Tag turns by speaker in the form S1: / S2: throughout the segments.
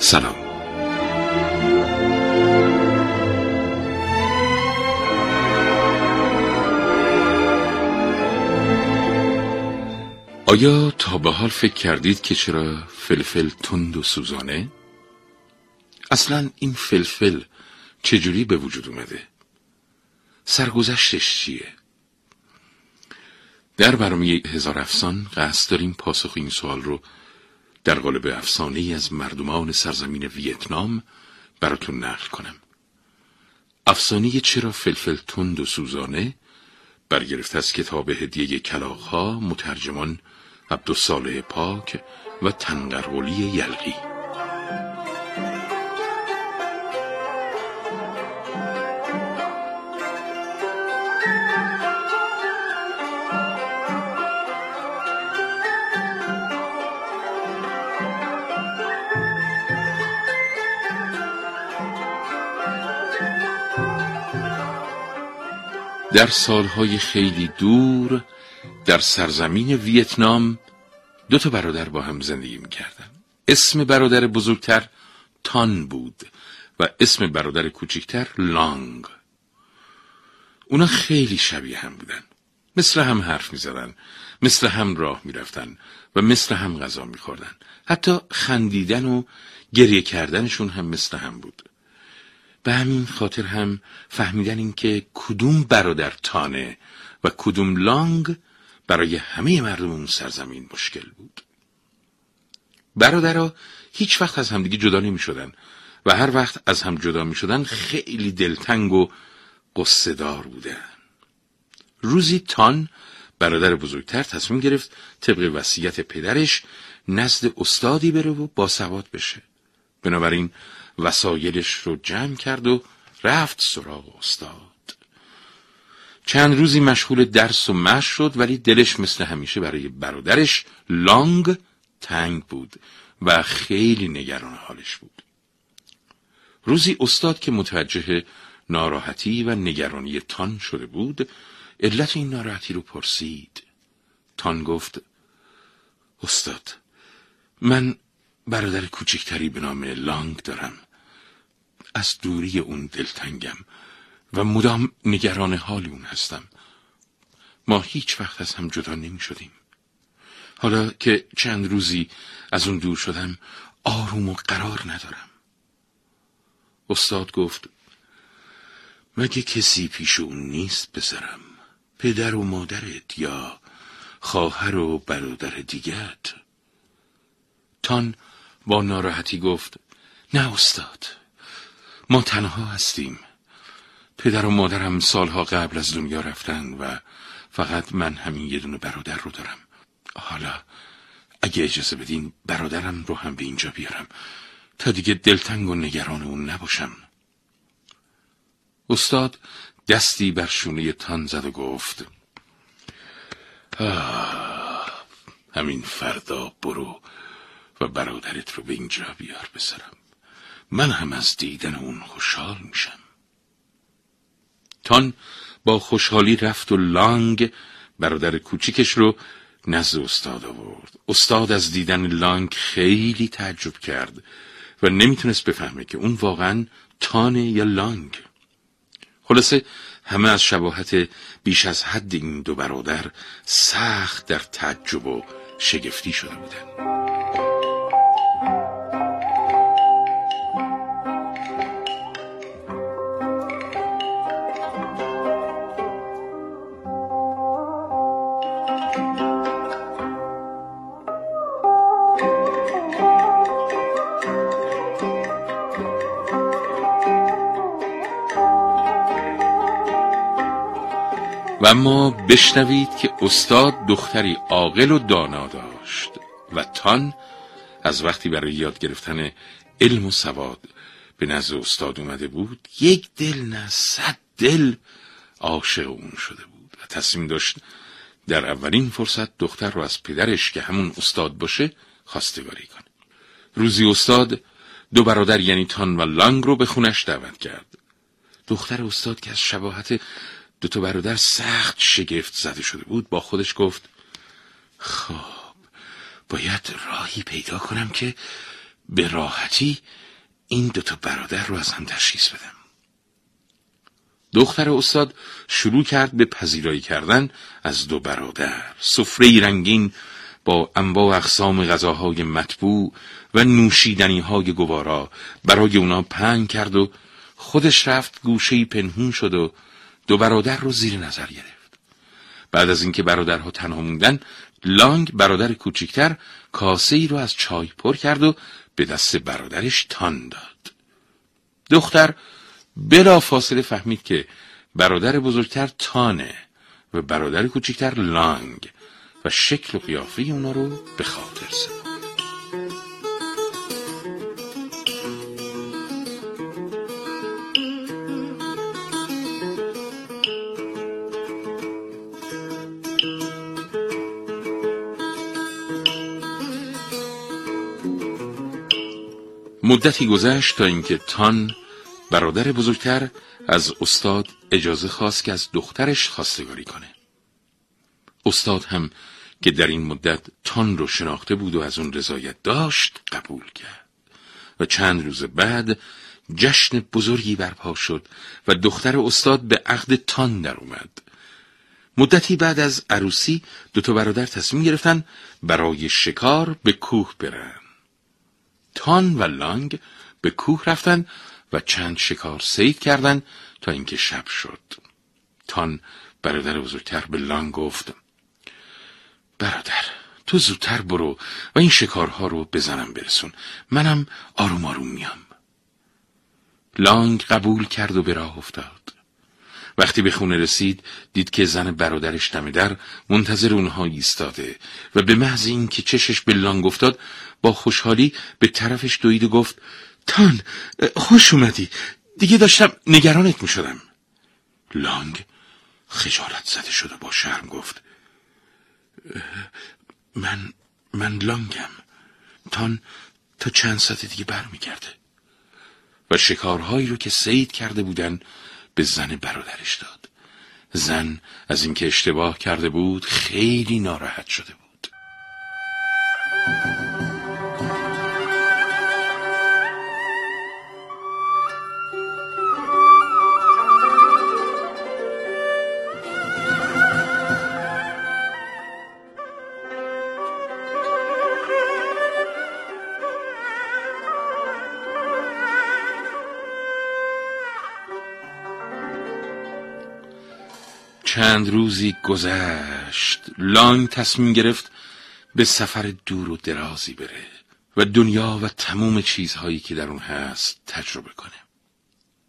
S1: سلام آیا تا به حال فکر کردید که چرا فلفل تند و سوزانه؟ اصلا این فلفل چجوری به وجود اومده؟ سرگذشتش چیه؟ در برنامه هزار افسان قصد داریم پاسخ این سوال رو در قالب افسانه از مردمان سرزمین ویتنام براتون نقل کنم. افسانه چرا فلفل تند و سوزانه برگرفته از کتاب هدیه کلاغها مترجمان عبدالصالح پاک و تنقرقلی یلقی در سالهای خیلی دور در سرزمین ویتنام دو تا برادر با هم زندگی می‌کردن. اسم برادر بزرگتر تان بود و اسم برادر کوچکتر لانگ. اونا خیلی شبیه هم بودن. مثل هم حرف می‌زدن مثل هم راه می‌رفتن و مثل هم غذا میخوردن. حتی خندیدن و گریه کردنشون هم مثل هم بود. به همین خاطر هم فهمیدن این که کدوم برادر تانه و کدوم لانگ برای همه مردم اون سرزمین مشکل بود. برادرها هیچ وقت از همدیگه جدا نمی شدن و هر وقت از هم جدا می شدن خیلی دلتنگ و قصدار بودن. روزی تان برادر بزرگتر تصمیم گرفت طبق وصیت پدرش نزد استادی بره و باسواد بشه. بنابراین وسایلش رو جمع کرد و رفت سراغ استاد. چند روزی مشغول درس و مش شد ولی دلش مثل همیشه برای برادرش لانگ تنگ بود و خیلی نگران حالش بود. روزی استاد که متوجه ناراحتی و نگرانی تان شده بود علت این ناراحتی رو پرسید. تان گفت استاد من برادر کوچکتری به نام لانگ دارم. از دوری اون دلتنگم و مدام نگران حال اون هستم. ما هیچ وقت از هم جدا نمی شدیم حالا که چند روزی از اون دور شدم آروم و قرار ندارم. استاد گفت مگه کسی پیش اون نیست بذارم پدر و مادرت یا خواهر و برادر دیگت تان با ناراحتی گفت نه استاد. ما تنها هستیم. پدر و مادرم سالها قبل از دنیا رفتن و فقط من همین یه دونه برادر رو دارم. حالا اگه اجازه بدین برادرم رو هم به اینجا بیارم. تا دیگه دلتنگ و نگران اون نباشم. استاد دستی بر شونه تان زد و گفت همین فردا برو و برادرت رو به اینجا بیار بسرم. من هم از دیدن اون خوشحال میشم. تان با خوشحالی رفت و لانگ برادر کوچیکش رو نزد استاد آورد. استاد از دیدن لانگ خیلی تعجب کرد و نمی‌تونست بفهمه که اون واقعا تانه یا لانگ. خلاصه همه از شباهت بیش از حد این دو برادر سخت در تعجب و شگفتی شده بودند. و اما بشنوید که استاد دختری عاقل و دانا داشت و تان از وقتی برای یاد گرفتن علم و سواد به نزد استاد اومده بود یک دل نه صد دل عاشق اون شده بود و تصمیم داشت در اولین فرصت دختر رو از پدرش که همون استاد باشه خواستگاری کنه. روزی استاد دو برادر یعنی تان و لانگ رو به خونش دعوت کرد. دختر استاد که از شباهت دو تا برادر سخت شگفت زده شده بود با خودش گفت خب باید راهی پیدا کنم که به راحتی این دوتا برادر رو از هم تشخیص بدم. دختر استاد شروع کرد به پذیرایی کردن از دو برادر. سفره رنگین با انواع اقسام غذاهای مطبوع و نوشیدنی های گوارا برای اونا پنگ کرد و خودش رفت گوشه پنهون شد و دو برادر رو زیر نظر گرفت. بعد از اینکه برادرها تنها موندن لانگ برادر کوچکتر کاسه ای رو از چای پر کرد و به دست برادرش تان داد. دختر بلا فاصله فهمید که برادر بزرگتر تانه و برادر کوچکتر لانگ و شکل و قیافه اونا رو به خاطر سپرد. مدتی گذشت تا اینکه تان برادر بزرگتر از استاد اجازه خواست که از دخترش خواستگاری کنه. استاد هم که در این مدت تان رو شناخته بود و از اون رضایت داشت قبول کرد. و چند روز بعد جشن بزرگی برپا شد و دختر استاد به عقد تان در اومد. مدتی بعد از عروسی دو تا برادر تصمیم گرفتن برای شکار به کوه برن. تان و لانگ به کوه رفتن و چند شکار سید کردند تا اینکه شب شد. تان برادر بزرگتر به لانگ گفت برادر تو زودتر برو و این شکارها رو بزنم برسون. منم آروم آروم میام. لانگ قبول کرد و به راه افتاد. وقتی به خونه رسید دید که زن برادرش دم در منتظر اونها ایستاده و به محض اینکه چشش به لانگ افتاد با خوشحالی به طرفش دوید و گفت تان خوش اومدی. دیگه داشتم نگرانت می شدم لانگ خجالت زده شده با شرم گفت من من لانگم. تان تا چند ساعت دیگه برمیگرده. و شکارهایی رو که سید کرده بودن به زن برادرش داد. زن از اینکه اشتباه کرده بود خیلی ناراحت شده بود. چند روزی گذشت. لانگ تصمیم گرفت به سفر دور و درازی بره و دنیا و تموم چیزهایی که در اون هست تجربه کنه.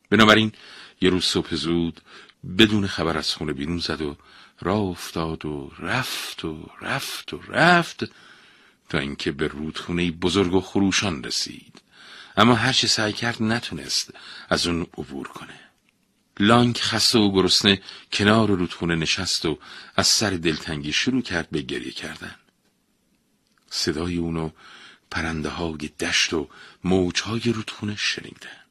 S1: بنابراین یه روز صبح زود بدون خبر از خونه بیرون زد و راه افتاد و رفت و رفت و رفت تا اینکه به رودخونه بزرگ و خروشان رسید. اما هرچی سعی کرد نتونست از اون عبور کنه. لانگ خسته و گرسنه کنار رودخونه نشست و از سر دلتنگی شروع کرد به گریه کردن. صدای اونو پرنده های دشت و موج های رودخونه شنیدن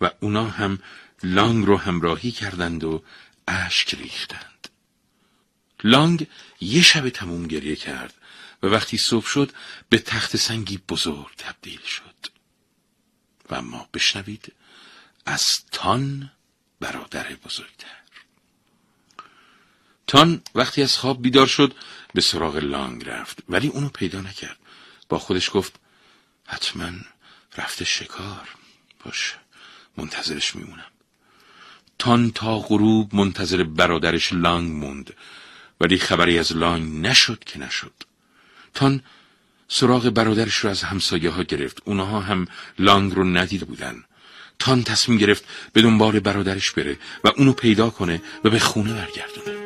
S1: و اونا هم لانگ رو همراهی کردند و اشک ریختند. لانگ یه شب تموم گریه کرد و وقتی صبح شد به تخت سنگی بزرگ تبدیل شد. و اما بشنوید از تان برادر بزرگتر. تان وقتی از خواب بیدار شد به سراغ لانگ رفت ولی اونو پیدا نکرد. با خودش گفت حتما رفته شکار. باش منتظرش میمونم. تان تا غروب منتظر برادرش لانگ موند ولی خبری از لانگ نشد که نشد. تان سراغ برادرش رو از همسایه ها گرفت. اونها هم لانگ رو ندیده بودن. تان تصمیم گرفت به دنبال برادرش بره و اونو پیدا کنه و به خونه برگردونه.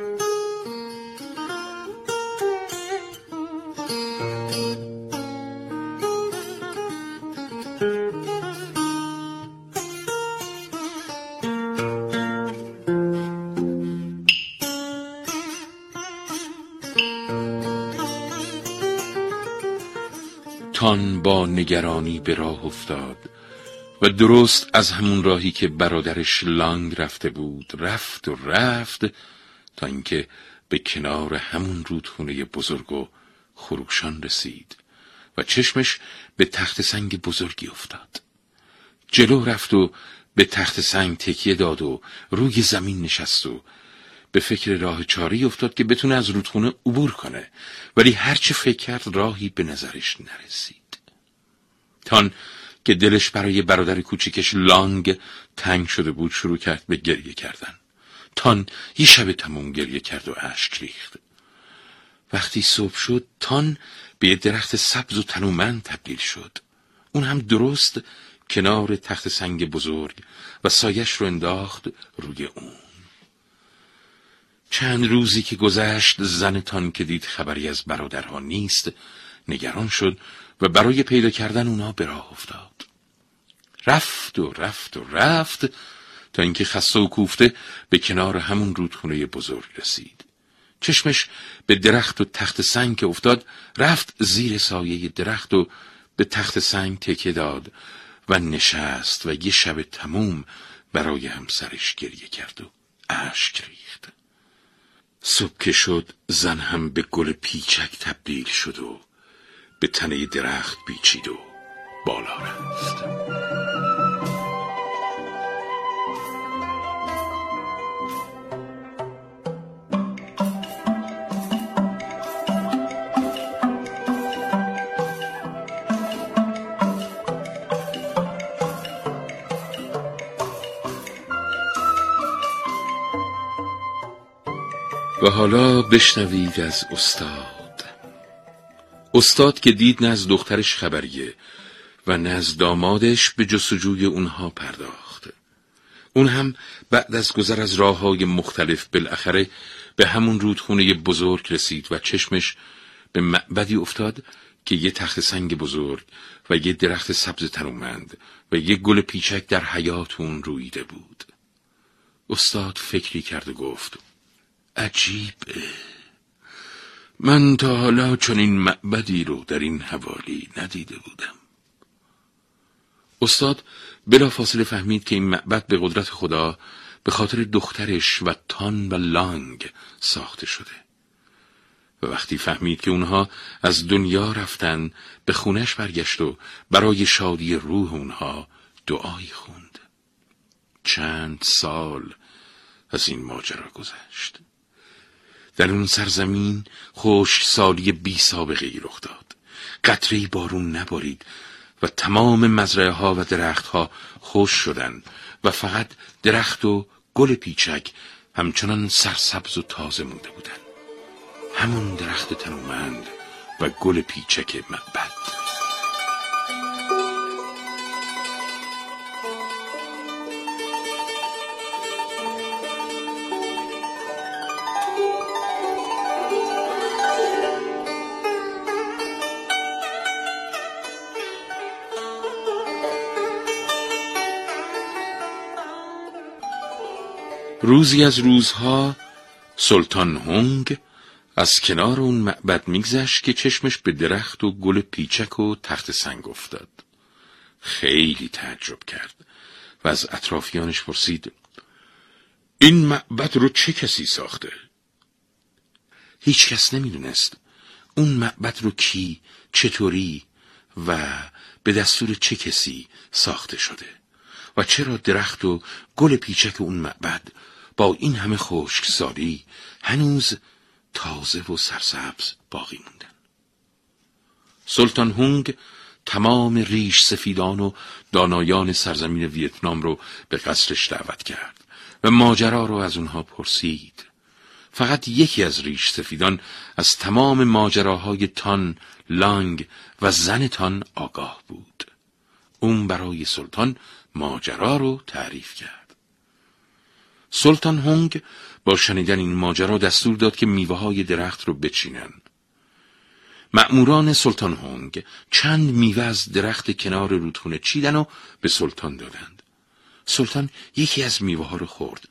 S1: تان با نگرانی به راه افتاد. و درست از همون راهی که برادرش لانگ رفته بود رفت و رفت تا اینکه به کنار همون رودخونه بزرگ و خروشان رسید و چشمش به تخت سنگ بزرگی افتاد. جلو رفت و به تخت سنگ تکیه داد و روی زمین نشست و به فکر راه چاری افتاد که بتونه از رودخونه عبور کنه ولی هرچه فکر کرد راهی به نظرش نرسید. تان که دلش برای برادر کوچیکش لانگ تنگ شده بود شروع کرد به گریه کردن. تان یه شب تموم گریه کرد و اشک ریخت. وقتی صبح شد تان به درخت سبز و تنومند تبدیل شد. اون هم درست کنار تخت سنگ بزرگ و سایش رو انداخت روی اون. چند روزی که گذشت زنتان که دید خبری از برادرها نیست نگران شد و برای پیدا کردن اونا به راه افتاد. رفت و رفت و رفت تا اینکه خسته و کوفته به کنار همون رودخونه بزرگ رسید. چشمش به درخت و تخت سنگ که افتاد رفت زیر سایه درخت و به تخت سنگ تکه داد و نشست و یه شب تموم برای همسرش گریه کرد و اشک ریخت. صبح که شد زن هم به گل پیچک تبدیل شد و به تنه درخت بیچید و بالا رفت. و حالا بشنوید از استاد استاد که دید نه از دخترش خبریه و نه از دامادش به جستجوی اونها پرداخت. اون هم بعد از گذر از راه های مختلف بالاخره به همون رودخونه بزرگ رسید و چشمش به معبدی افتاد که یه تخت سنگ بزرگ و یه درخت سبز تنومند و یه گل پیچک در حیات اون رویده بود. استاد فکری کرد و گفت عجیبه. من تا حالا چنین معبدی رو در این حوالی ندیده بودم. استاد بلا فاصله فهمید که این معبد به قدرت خدا به خاطر دخترش و تان و لانگ ساخته شده. و وقتی فهمید که اونها از دنیا رفتن به خونش برگشت و برای شادی روح اونها دعایی خوند. چند سال از این ماجرا گذشت. در اون سرزمین خوش سالی بی سابقه ای رخ داد. قطره بارون نبارید و تمام مزرعه ها و درخت ها خوش شدند و فقط درخت و گل پیچک همچنان سرسبز و تازه مونده بودند. همون درخت تنومند و گل پیچک معبد روزی از روزها سلطان هنگ از کنار اون معبد میگذشت که چشمش به درخت و گل پیچک و تخت سنگ افتاد خیلی تعجب کرد و از اطرافیانش پرسید این معبد رو چه کسی ساخته؟ هیچ کس نمی‌دونست اون معبد رو کی، چطوری و به دستور چه کسی ساخته شده و چرا درخت و گل پیچک اون معبد با این همه خشکسالی هنوز تازه و سرسبز باقی موندن. سلطان هونگ تمام ریش سفیدان و دانایان سرزمین ویتنام رو به قصرش دعوت کرد و ماجرا رو از اونها پرسید. فقط یکی از ریش سفیدان از تمام ماجراهای تان، لانگ و زن تان آگاه بود. اون برای سلطان ماجرا رو تعریف کرد. سلطان هنگ با شنیدن این ماجرا دستور داد که میوه های درخت رو بچینن. مأموران سلطان هنگ چند میوه از درخت کنار رودخونه چیدن و به سلطان دادند. سلطان یکی از میوه ها رو خورد.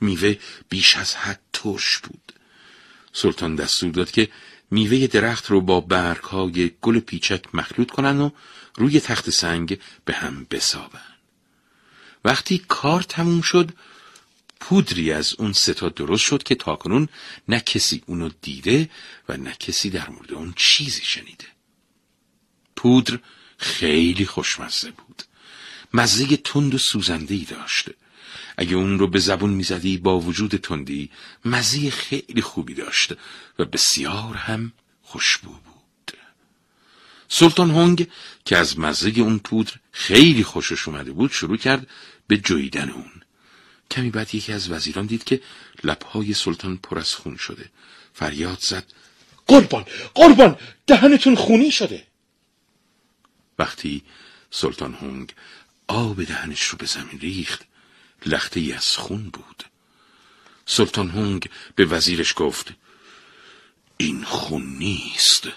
S1: میوه بیش از حد ترش بود. سلطان دستور داد که میوه درخت رو با برگهای گل پیچک مخلوط کنن و روی تخت سنگ به هم بسابن وقتی کار تموم شد پودری از اون ستا درست شد که تاکنون نه کسی اونو دیده و نه کسی در مورد اون چیزی شنیده. پودر خیلی خوشمزه بود. مزه تند و سوزندهی داشته اگه اون رو به زبون می‌زدی با وجود تندی مزه خیلی خوبی داشت و بسیار هم خوشبو بود. سلطان هنگ که از مزه اون پودر خیلی خوشش اومده بود شروع کرد به جویدن اون. کمی بعد یکی از وزیران دید که لبهای سلطان پر از خون شده. فریاد زد قربان قربان دهنتون خونی شده. وقتی سلطان هنگ آب دهنش رو به زمین ریخت لخته ای از خون بود. سلطان هنگ به وزیرش گفت این خون نیست.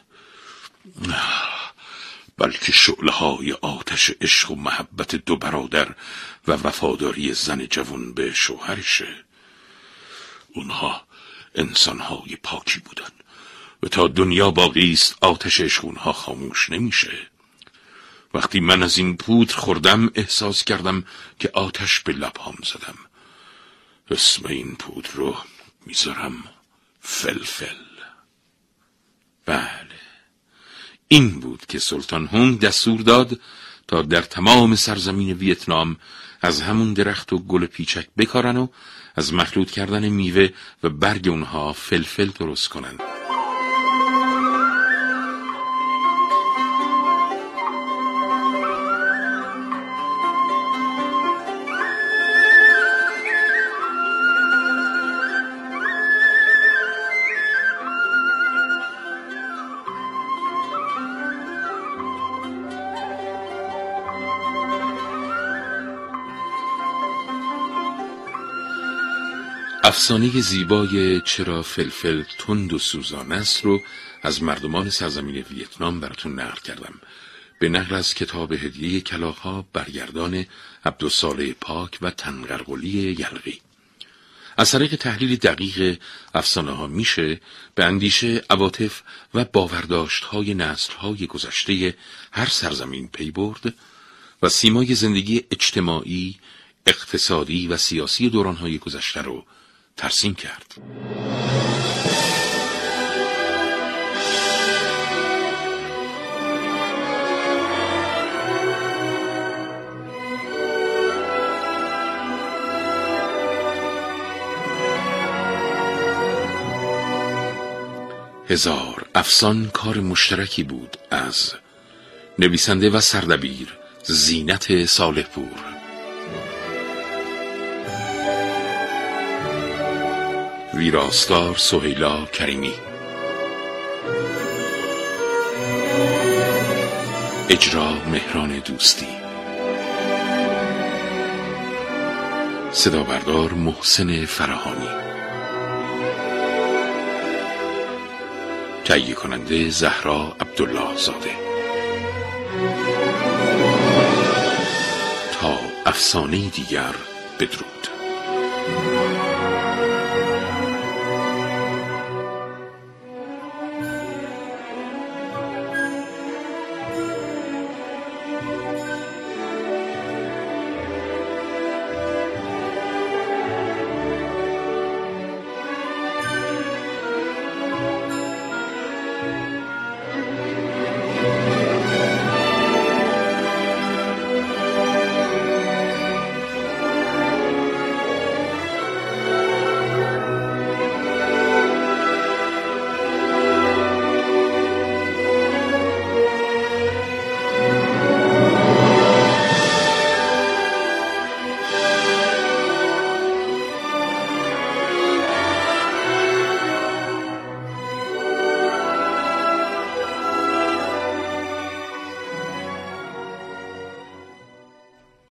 S1: بلکه شعله های آتش عشق و محبت دو برادر و وفاداری زن جوان به شوهرشه. اونها انسانهای پاکی بودن و تا دنیا باقی است آتش عشق اونها خاموش نمیشه. وقتی من از این پودر خوردم احساس کردم که آتش به لبهام زدم. اسم این پودر رو می‌ذارم فلفل. بله. این بود که سلطان هونگ دستور داد تا در تمام سرزمین ویتنام از همون درخت و گل پیچک بکارن و از مخلوط کردن میوه و برگ اونها فلفل درست کنند. افسانه زیبای چرا فلفل تند و سوزان است رو از مردمان سرزمین ویتنام براتون نقل کردم. به نقل از کتاب هدیه کلاخها برگردان عبدالصالح پاک و تنقرقلی یلقی از طریق تحلیل دقیق افسانه ها میشه به اندیشه عواطف و باورداشت های نسل های گذشته هر سرزمین پی برد و سیمای زندگی اجتماعی، اقتصادی و سیاسی دوران های گذشته رو ترسیم کرد. هزار افسان کار مشترکی بود از نویسنده و سردبیر زینت صالح ویراستار سهیلا کریمی. اجرا مهران دوستی. صدا بردار محسن فراهانی تهیه کننده زهرا عبدالله زاده تا افسانه دیگر بدرود.